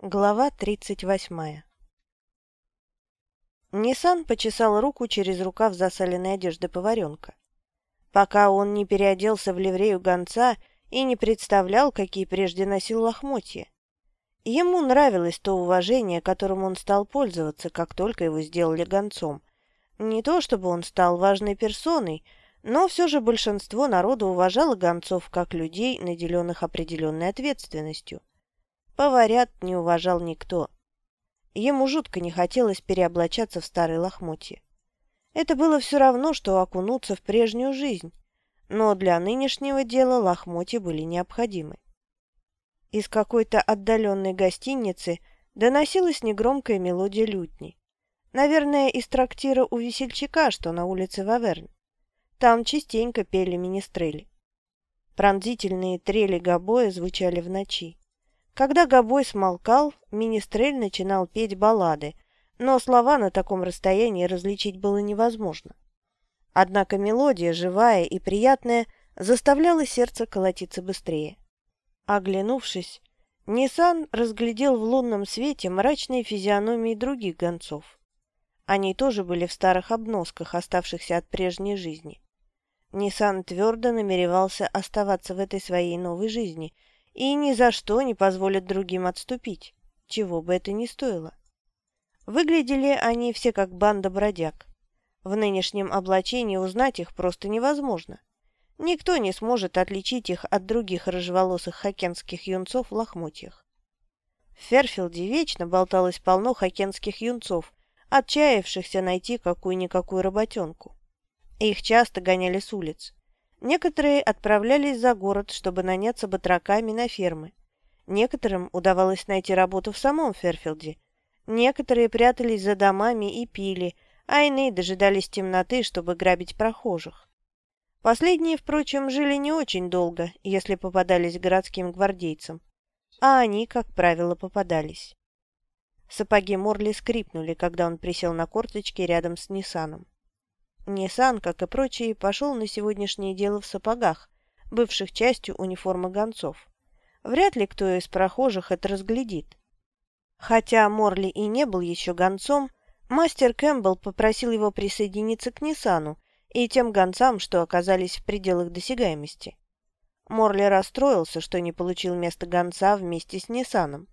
Глава 38 Ниссан почесал руку через рукав засаленной одежды поваренка. Пока он не переоделся в ливрею гонца и не представлял, какие прежде носил лохмотья. Ему нравилось то уважение, которым он стал пользоваться, как только его сделали гонцом. Не то чтобы он стал важной персоной, но все же большинство народа уважало гонцов как людей, наделенных определенной ответственностью. Поварят не уважал никто. Ему жутко не хотелось переоблачаться в старые лохмотья. Это было все равно, что окунуться в прежнюю жизнь, но для нынешнего дела лохмотья были необходимы. Из какой-то отдаленной гостиницы доносилась негромкая мелодия лютни. Наверное, из трактира у весельчака, что на улице Ваверн. Там частенько пели министрели. Пронзительные трели гобоя звучали в ночи. Когда гобой смолкал, министрель начинал петь баллады, но слова на таком расстоянии различить было невозможно. Однако мелодия, живая и приятная, заставляла сердце колотиться быстрее. Оглянувшись, Ниссан разглядел в лунном свете мрачные физиономии других гонцов. Они тоже были в старых обносках, оставшихся от прежней жизни. Ниссан твердо намеревался оставаться в этой своей новой жизни – и ни за что не позволят другим отступить, чего бы это ни стоило. Выглядели они все как банда бродяг. В нынешнем облачении узнать их просто невозможно. Никто не сможет отличить их от других рыжеволосых хокенских юнцов в лохмотьях. В Ферфилде вечно болталось полно хокенских юнцов, отчаявшихся найти какую-никакую работенку. Их часто гоняли с улиц. Некоторые отправлялись за город, чтобы наняться батраками на фермы. Некоторым удавалось найти работу в самом Ферфилде. Некоторые прятались за домами и пили, а иные дожидались темноты, чтобы грабить прохожих. Последние, впрочем, жили не очень долго, если попадались городским гвардейцам, а они, как правило, попадались. Сапоги Морли скрипнули, когда он присел на корточки рядом с Ниссаном. Ниссан, как и прочие, пошел на сегодняшнее дело в сапогах, бывших частью униформы гонцов. Вряд ли кто из прохожих это разглядит. Хотя Морли и не был еще гонцом, мастер Кэмпбелл попросил его присоединиться к Ниссану и тем гонцам, что оказались в пределах досягаемости. Морли расстроился, что не получил место гонца вместе с Ниссаном.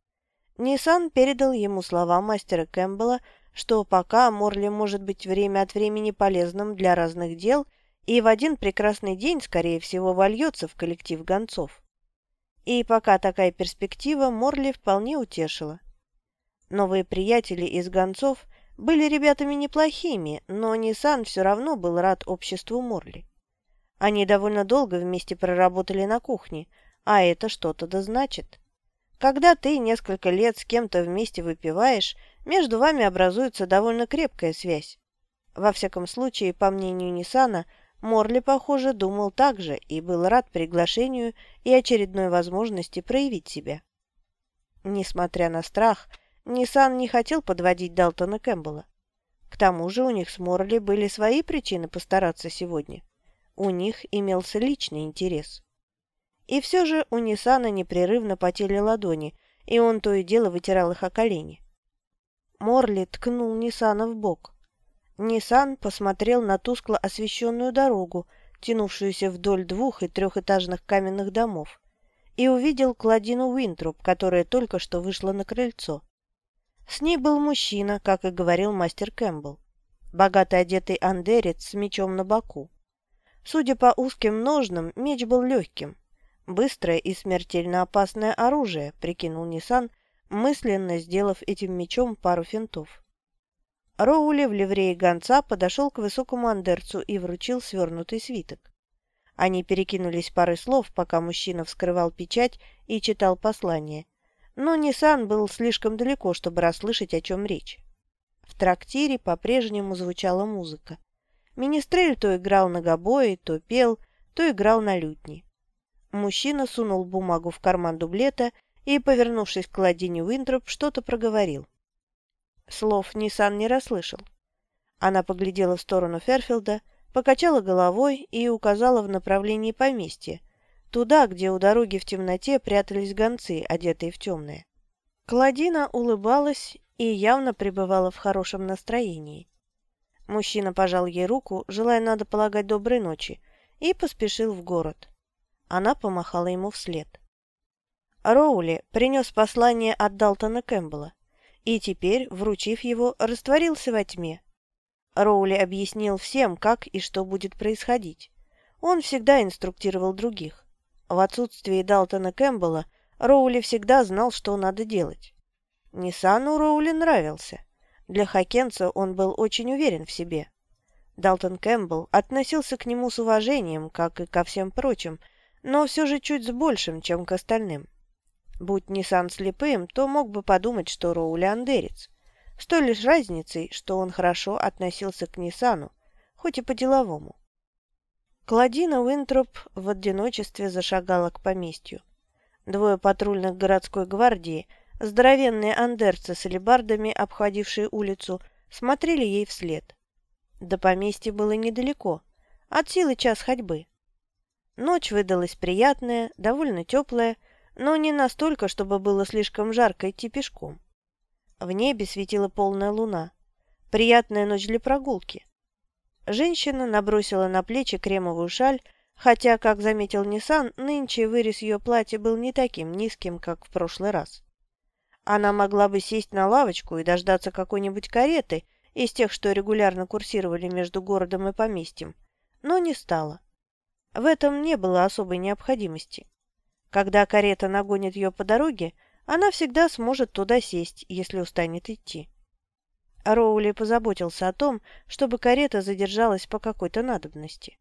Ниссан передал ему слова мастера Кэмпбелла, что пока Морли может быть время от времени полезным для разных дел и в один прекрасный день, скорее всего, вольется в коллектив гонцов. И пока такая перспектива Морли вполне утешила. Новые приятели из гонцов были ребятами неплохими, но Ниссан все равно был рад обществу Морли. Они довольно долго вместе проработали на кухне, а это что-то да значит. Когда ты несколько лет с кем-то вместе выпиваешь, между вами образуется довольно крепкая связь. Во всяком случае, по мнению Ниссана, Морли, похоже, думал так же и был рад приглашению и очередной возможности проявить себя. Несмотря на страх, Ниссан не хотел подводить Далтона Кэмпбелла. К тому же у них с Морли были свои причины постараться сегодня. У них имелся личный интерес. И все же у Ниссана непрерывно потели ладони, и он то и дело вытирал их о колени. Морли ткнул Ниссана в бок. Ниссан посмотрел на тускло освещенную дорогу, тянувшуюся вдоль двух- и трехэтажных каменных домов, и увидел Кладину Уинтруп, которая только что вышла на крыльцо. С ней был мужчина, как и говорил мастер Кэмпбелл, богато одетый андерец с мечом на боку. Судя по узким ножнам, меч был легким, Быстрое и смертельно опасное оружие, прикинул Ниссан, мысленно сделав этим мечом пару финтов. Роули в ливрее гонца подошел к высокому андерцу и вручил свернутый свиток. Они перекинулись парой слов, пока мужчина вскрывал печать и читал послание. Но Ниссан был слишком далеко, чтобы расслышать, о чем речь. В трактире по-прежнему звучала музыка. Министрель то играл на гобое, то пел, то играл на лютни. Мужчина сунул бумагу в карман дублета и, повернувшись к Ладине Уинтроп, что-то проговорил. Слов Ниссан не расслышал. Она поглядела в сторону Ферфилда, покачала головой и указала в направлении поместья, туда, где у дороги в темноте прятались гонцы, одетые в темное. Кладина улыбалась и явно пребывала в хорошем настроении. Мужчина пожал ей руку, желая, надо полагать, доброй ночи, и поспешил в город. Она помахала ему вслед. Роули принес послание от Далтона Кэмпбелла и теперь, вручив его, растворился во тьме. Роули объяснил всем, как и что будет происходить. Он всегда инструктировал других. В отсутствие Далтона Кэмпбелла Роули всегда знал, что надо делать. Ниссану Роули нравился. Для Хакенца он был очень уверен в себе. Далтон Кэмпбелл относился к нему с уважением, как и ко всем прочим, но все же чуть с большим, чем к остальным. Будь Ниссан слепым, то мог бы подумать, что Роули андерец. С той лишь разницей, что он хорошо относился к Ниссану, хоть и по-деловому. Кладина Уинтроп в одиночестве зашагала к поместью. Двое патрульных городской гвардии – Здоровенные андерцы с алебардами, обходившие улицу, смотрели ей вслед. До поместья было недалеко, от силы час ходьбы. Ночь выдалась приятная, довольно теплая, но не настолько, чтобы было слишком жарко идти пешком. В небе светила полная луна. Приятная ночь для прогулки. Женщина набросила на плечи кремовую шаль, хотя, как заметил Ниссан, нынче вырез ее платья был не таким низким, как в прошлый раз. Она могла бы сесть на лавочку и дождаться какой-нибудь кареты из тех, что регулярно курсировали между городом и поместьем, но не стала. В этом не было особой необходимости. Когда карета нагонит ее по дороге, она всегда сможет туда сесть, если устанет идти. Роули позаботился о том, чтобы карета задержалась по какой-то надобности.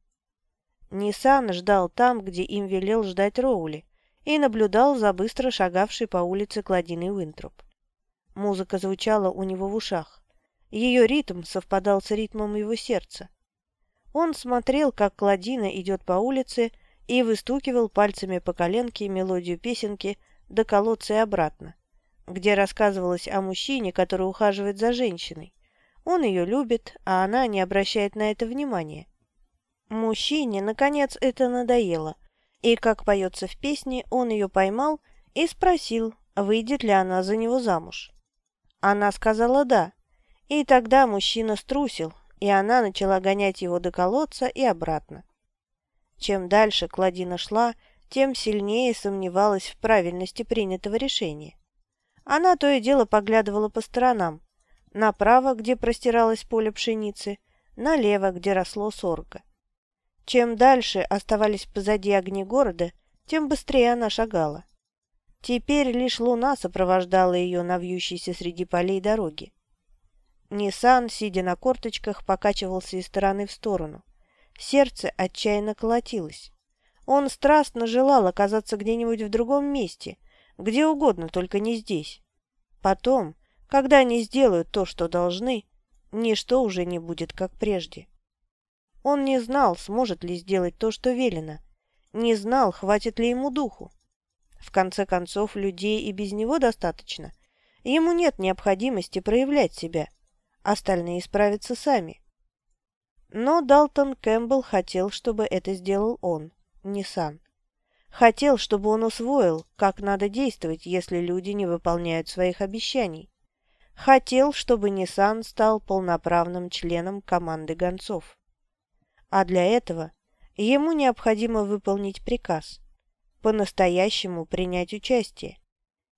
Ниссан ждал там, где им велел ждать Роули, и наблюдал за быстро шагавшей по улице Кладиной Уинтроп. Музыка звучала у него в ушах. Ее ритм совпадал с ритмом его сердца. Он смотрел, как Кладина идет по улице и выстукивал пальцами по коленке мелодию песенки до колодца и обратно, где рассказывалось о мужчине, который ухаживает за женщиной. Он ее любит, а она не обращает на это внимания. Мужчине, наконец, это надоело, и, как поется в песне, он ее поймал и спросил, выйдет ли она за него замуж. Она сказала «да», и тогда мужчина струсил, и она начала гонять его до колодца и обратно. Чем дальше Кладина шла, тем сильнее сомневалась в правильности принятого решения. Она то и дело поглядывала по сторонам, направо, где простиралось поле пшеницы, налево, где росло сорго. Чем дальше оставались позади огни города, тем быстрее она шагала. Теперь лишь луна сопровождала ее на вьющейся среди полей дороги. Ниссан, сидя на корточках, покачивался из стороны в сторону. Сердце отчаянно колотилось. Он страстно желал оказаться где-нибудь в другом месте, где угодно, только не здесь. Потом, когда они сделают то, что должны, ничто уже не будет, как прежде. Он не знал, сможет ли сделать то, что велено. Не знал, хватит ли ему духу. В конце концов, людей и без него достаточно. Ему нет необходимости проявлять себя. Остальные справятся сами. Но Далтон Кэмпбелл хотел, чтобы это сделал он, не Сан. Хотел, чтобы он усвоил, как надо действовать, если люди не выполняют своих обещаний. Хотел, чтобы Ниссан стал полноправным членом команды гонцов. А для этого ему необходимо выполнить приказ, по-настоящему принять участие.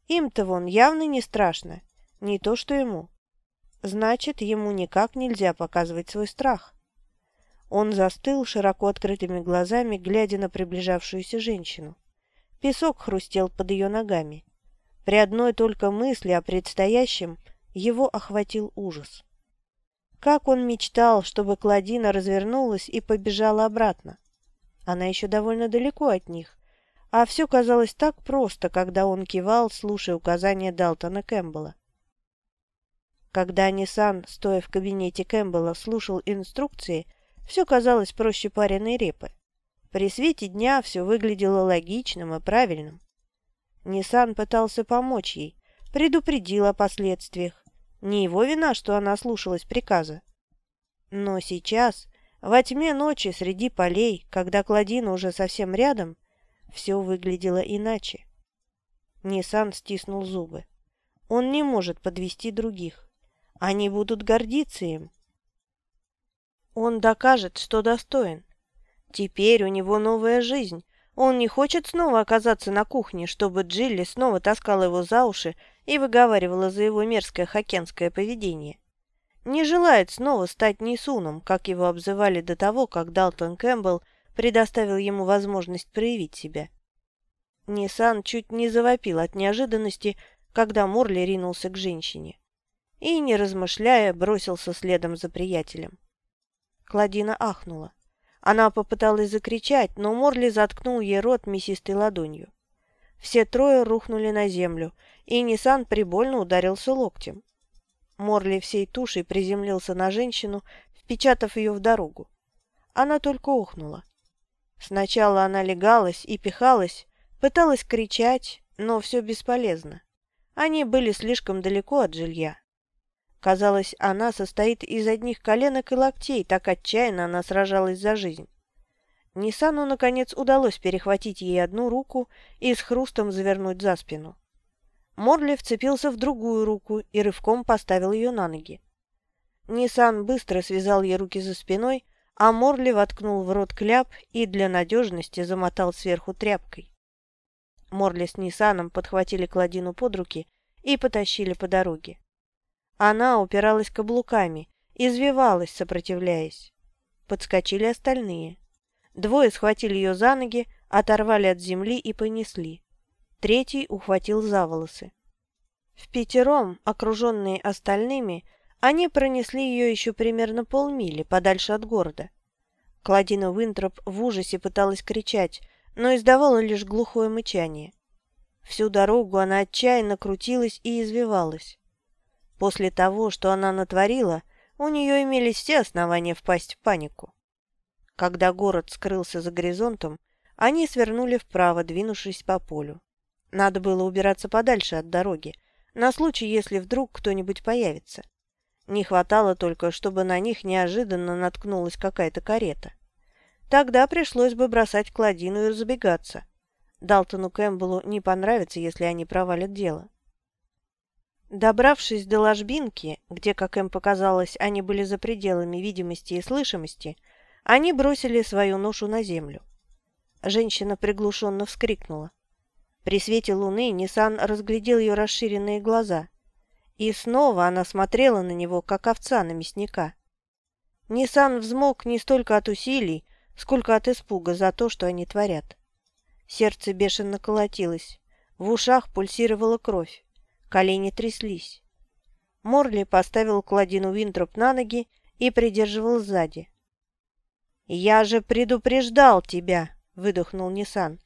Им-то вон явно не страшно, не то что ему. Значит, ему никак нельзя показывать свой страх. Он застыл широко открытыми глазами, глядя на приближавшуюся женщину. Песок хрустел под ее ногами. При одной только мысли о предстоящем его охватил ужас. Как он мечтал, чтобы Кладина развернулась и побежала обратно. Она еще довольно далеко от них, а все казалось так просто, когда он кивал, слушая указания Далтона Кэмпбелла. Когда Ниссан, стоя в кабинете Кэмпбелла, слушал инструкции, все казалось проще пареной репы. При свете дня все выглядело логичным и правильным. Ниссан пытался помочь ей, предупредил о последствиях, не его вина, что она слушалась приказа. Но сейчас, во тьме ночи среди полей, когда Кладина уже совсем рядом, все выглядело иначе. Ниссан стиснул зубы. Он не может подвести других. Они будут гордиться им. Он докажет, что достоин. Теперь у него новая жизнь. Он не хочет снова оказаться на кухне, чтобы Джилли снова таскала его за уши и выговаривала за его мерзкое хоккенское поведение. Не желает снова стать Нисуном, как его обзывали до того, как Далтон Кэмпбелл предоставил ему возможность проявить себя. Нисан чуть не завопил от неожиданности, когда Морли ринулся к женщине. И, не размышляя, бросился следом за приятелем. Кладина ахнула. Она попыталась закричать, но Морли заткнул ей рот мясистой ладонью. Все трое рухнули на землю, и Нисан прибольно ударился локтем. Морли всей тушей приземлился на женщину, впечатав ее в дорогу. Она только ухнула. Сначала она легалась и пихалась, пыталась кричать, но все бесполезно. Они были слишком далеко от жилья. Казалось, она состоит из одних коленок и локтей, так отчаянно она сражалась за жизнь. Ниссану, наконец, удалось перехватить ей одну руку и с хрустом завернуть за спину. Морли вцепился в другую руку и рывком поставил ее на ноги. Ниссан быстро связал ей руки за спиной, а Морли воткнул в рот кляп и для надежности замотал сверху тряпкой. Морли с Ниссаном подхватили Кладину под руки и потащили по дороге. Она упиралась каблуками, извивалась, сопротивляясь. Подскочили остальные. Двое схватили ее за ноги, оторвали от земли и понесли. Третий ухватил за волосы. В пятером, окруженные остальными, они пронесли ее еще примерно полмили подальше от города. Кладина Винтроп в ужасе пыталась кричать, но издавала лишь глухое мычание. Всю дорогу она отчаянно крутилась и извивалась. После того, что она натворила, у нее имелись все основания впасть в панику. Когда город скрылся за горизонтом, они свернули вправо, двинувшись по полю. Надо было убираться подальше от дороги, на случай, если вдруг кто-нибудь появится. Не хватало только, чтобы на них неожиданно наткнулась какая-то карета. Тогда пришлось бы бросать Кладину и разбегаться. Далтону Кэмпбеллу не понравится, если они провалят дело. Добравшись до ложбинки, где, как им показалось, они были за пределами видимости и слышимости, они бросили свою ношу на землю. Женщина приглушенно вскрикнула. При свете луны Ниссан разглядел ее расширенные глаза. И снова она смотрела на него, как овца на мясника. Ниссан взмок не столько от усилий, сколько от испуга за то, что они творят. Сердце бешено колотилось, в ушах пульсировала кровь. Колени тряслись. Морли поставил Кладину Винтроп на ноги и придерживал сзади. «Я же предупреждал тебя!» — выдохнул Ниссан.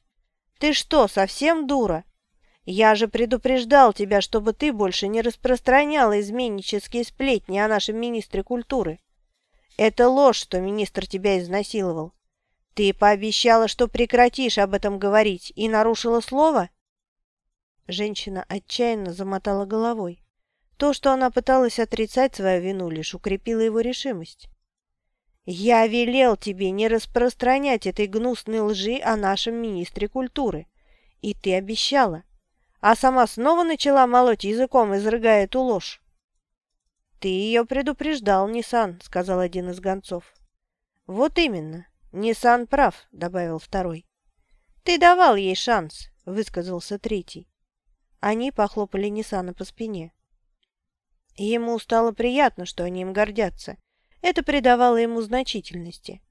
«Ты что, совсем дура? Я же предупреждал тебя, чтобы ты больше не распространяла изменнические сплетни о нашем министре культуры. Это ложь, что министр тебя изнасиловал. Ты пообещала, что прекратишь об этом говорить, и нарушила слово?» Женщина отчаянно замотала головой. То, что она пыталась отрицать свою вину, лишь укрепило его решимость. «Я велел тебе не распространять этой гнусной лжи о нашем министре культуры. И ты обещала. А сама снова начала молоть языком, изрыгая эту ложь». «Ты ее предупреждал, Ниссан», — сказал один из гонцов. «Вот именно. Ниссан прав», — добавил второй. «Ты давал ей шанс», — высказался третий. Они похлопали Ниссана по спине. Ему стало приятно, что они им гордятся. Это придавало ему значительности.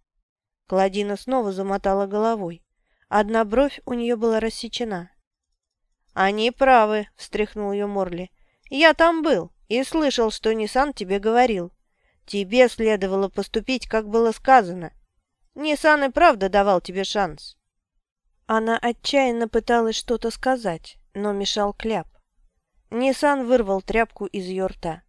Кладина снова замотала головой. Одна бровь у нее была рассечена. «Они правы», — встряхнул ее Морли. «Я там был и слышал, что Ниссан тебе говорил. Тебе следовало поступить, как было сказано. Ниссан и правда давал тебе шанс». Она отчаянно пыталась что-то сказать, но мешал кляп. Ниссан вырвал тряпку из ее рта.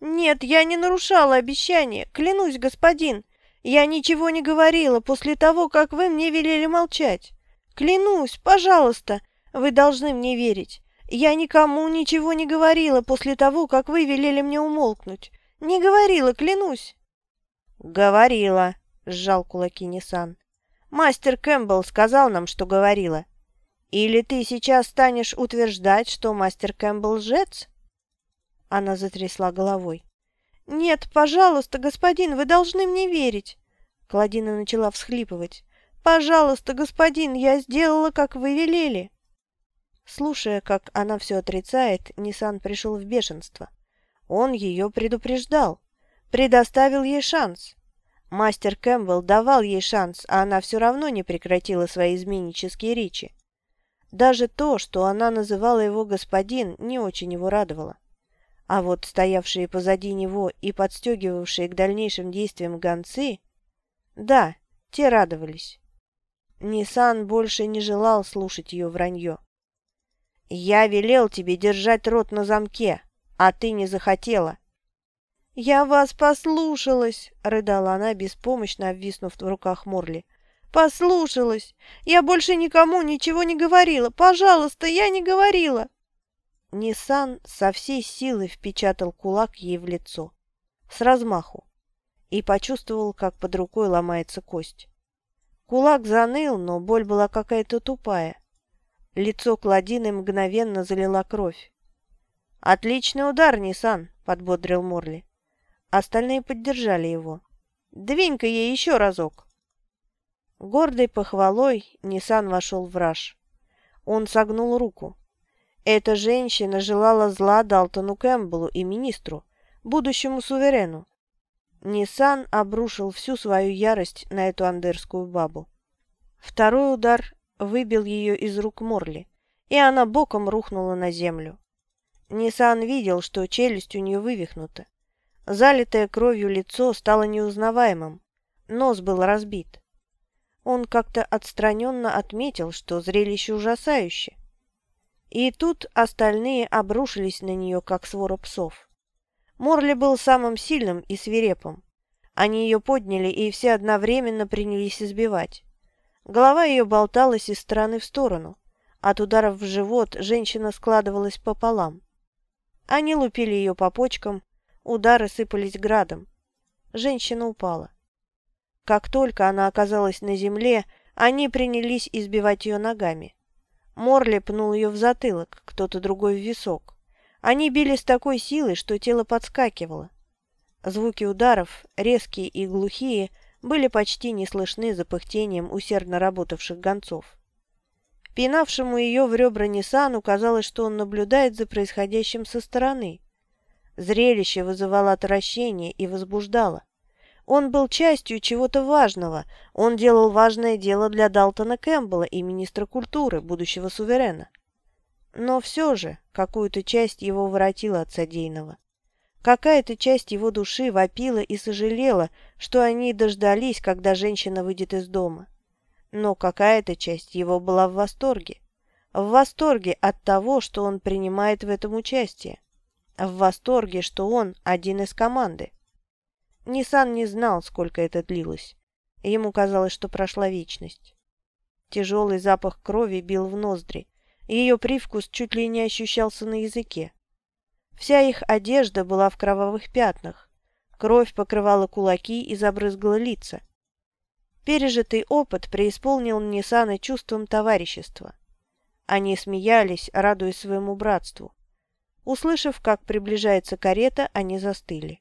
«Нет, я не нарушала обещание, клянусь, господин. Я ничего не говорила после того, как вы мне велели молчать. Клянусь, пожалуйста, вы должны мне верить. Я никому ничего не говорила после того, как вы велели мне умолкнуть. Не говорила, клянусь». «Говорила», — сжал кулаки Ниссан. «Мастер Кэмпбелл сказал нам, что говорила. Или ты сейчас станешь утверждать, что мастер Кэмпбелл лжец?» Она затрясла головой. «Нет, пожалуйста, господин, вы должны мне верить!» Клодина начала всхлипывать. «Пожалуйста, господин, я сделала, как вы велели!» Слушая, как она все отрицает, Ниссан пришел в бешенство. Он ее предупреждал, предоставил ей шанс. Мастер Кэмпбелл давал ей шанс, а она все равно не прекратила свои изменнические речи. Даже то, что она называла его господин, не очень его радовало. А вот стоявшие позади него и подстегивавшие к дальнейшим действиям гонцы, да, те радовались. Нисан больше не желал слушать ее вранье. «Я велел тебе держать рот на замке, а ты не захотела». «Я вас послушалась!» — рыдала она, беспомощно обвиснув в руках Морли. «Послушалась! Я больше никому ничего не говорила! Пожалуйста, я не говорила!» Ниссан со всей силы впечатал кулак ей в лицо. С размаху. И почувствовал, как под рукой ломается кость. Кулак заныл, но боль была какая-то тупая. Лицо Кладины мгновенно залила кровь. «Отличный удар, Ниссан!» — подбодрил Морли. Остальные поддержали его. «Двинь-ка ей еще разок!» Гордой похвалой Ниссан вошел в раж. Он согнул руку. Эта женщина желала зла Далтону Кэмпбеллу и министру, будущему суверену. Ниссан обрушил всю свою ярость на эту андерскую бабу. Второй удар выбил ее из рук Морли, и она боком рухнула на землю. Ниссан видел, что челюсть у нее вывихнута. Залитое кровью лицо стало неузнаваемым, нос был разбит. Он как-то отстраненно отметил, что зрелище ужасающее. И тут остальные обрушились на нее, как свора псов. Морли был самым сильным и свирепым. Они ее подняли и все одновременно принялись избивать. Голова ее болталась из стороны в сторону. От ударов в живот женщина складывалась пополам. Они лупили ее по почкам, удары сыпались градом. Женщина упала. Как только она оказалась на земле, они принялись избивать ее ногами. Морли пнул ее в затылок, кто-то другой в висок. Они били с такой силой, что тело подскакивало. Звуки ударов, резкие и глухие, были почти не слышны за пыхтением усердно работавших гонцов. Пинавшему ее в ребра Ниссану казалось, что он наблюдает за происходящим со стороны. Зрелище вызывало отвращение и возбуждало. Он был частью чего-то важного. Он делал важное дело для Далтона Кэмпбелла и министра культуры, будущего суверена. Но все же какую-то часть его воротила от содеянного. Какая-то часть его души вопила и сожалела, что они дождались, когда женщина выйдет из дома. Но какая-то часть его была в восторге. В восторге от того, что он принимает в этом участие. В восторге, что он один из команды. Нисан не знал, сколько это длилось. Ему казалось, что прошла вечность. Тяжелый запах крови бил в ноздри. Ее привкус чуть ли не ощущался на языке. Вся их одежда была в кровавых пятнах. Кровь покрывала кулаки и забрызгала лица. Пережитый опыт преисполнил Нисана чувством товарищества. Они смеялись, радуясь своему братству. Услышав, как приближается карета, они застыли.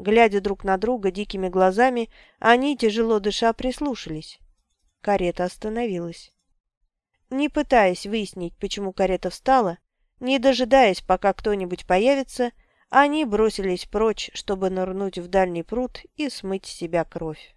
Глядя друг на друга дикими глазами, они, тяжело дыша, прислушались. Карета остановилась. Не пытаясь выяснить, почему карета встала, не дожидаясь, пока кто-нибудь появится, они бросились прочь, чтобы нырнуть в дальний пруд и смыть с себя кровь.